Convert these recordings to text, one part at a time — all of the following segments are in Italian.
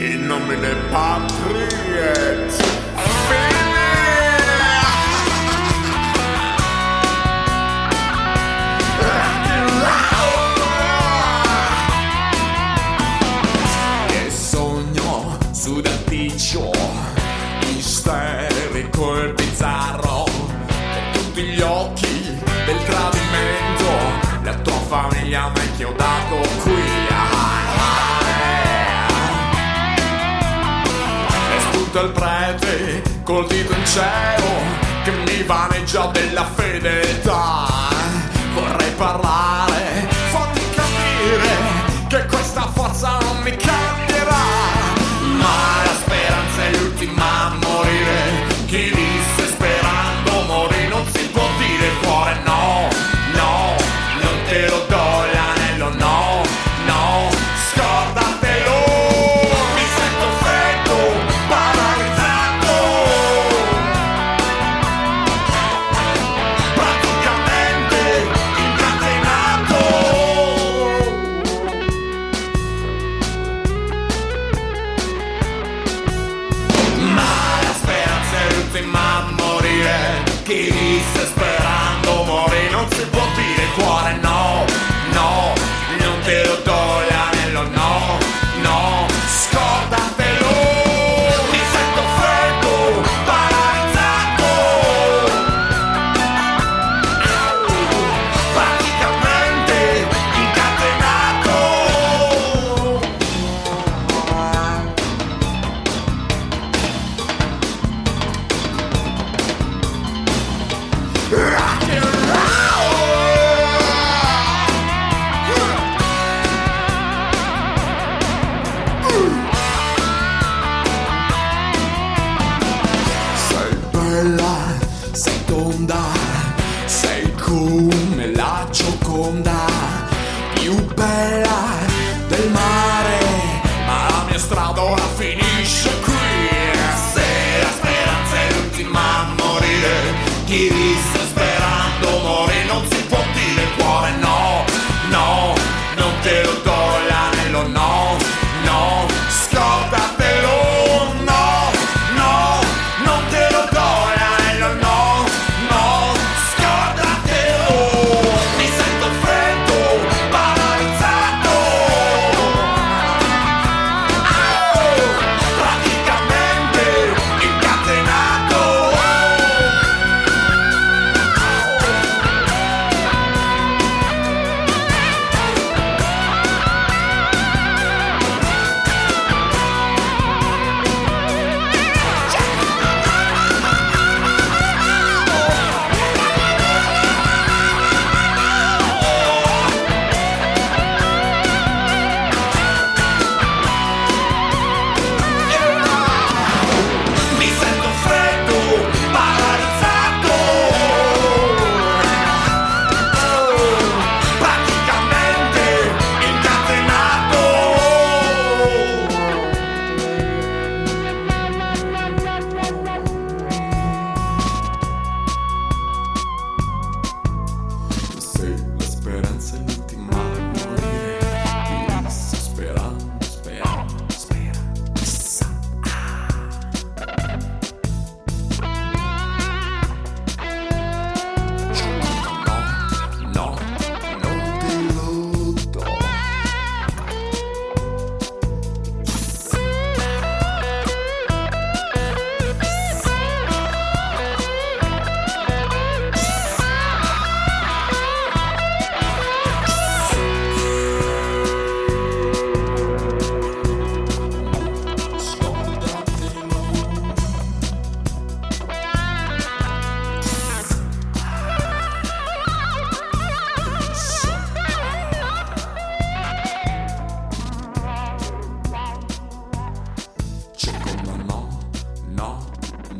in nomine patri et E sogno su d'anticio Isterico e bizzarro Con tutti gli occhi del tradimento La tua famiglia mi ha inchiodato qui Spunta il prete col dito in cielo Che mi vaneggia della fedeltà. Vorrei parlare, fammi capire Che questa forza non mi cambierà morire. Bella, sei tonda, sei come la gioconda, più bella del mare, ma la mia strada ora finisce qui. Se la speranza è l'ultima a morire, chi disse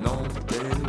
long been